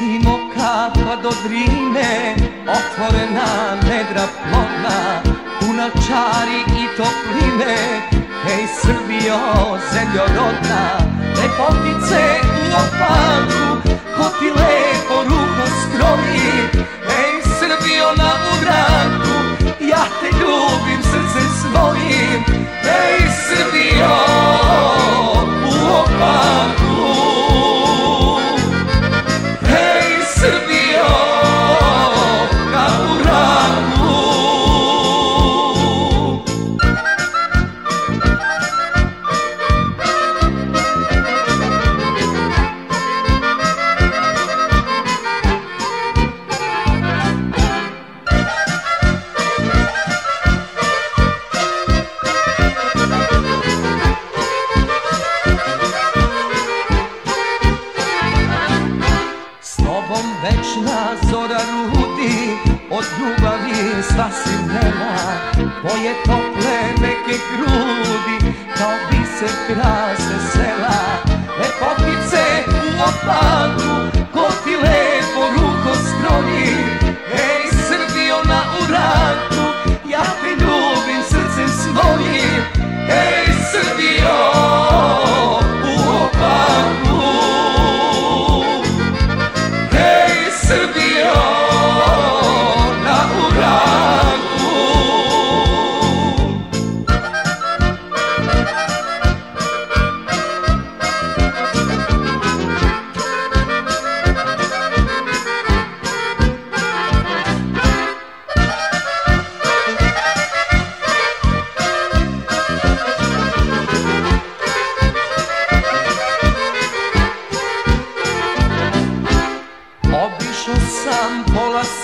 i moka pa do drine, otvorena nedra plona puna čari i topline, hej Srbijo, zemljo rodna, vječna zora rudi Od ljubavi sva nema. Tvoje tople neke grudi Kao se krase sela. Lepotice u opadu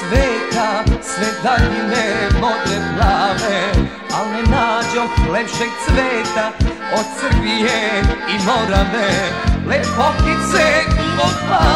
sveta Sve daljine modre plave Al ne nađoh lepšeg cveta Od Srbije i Morave. Lepotice od Bave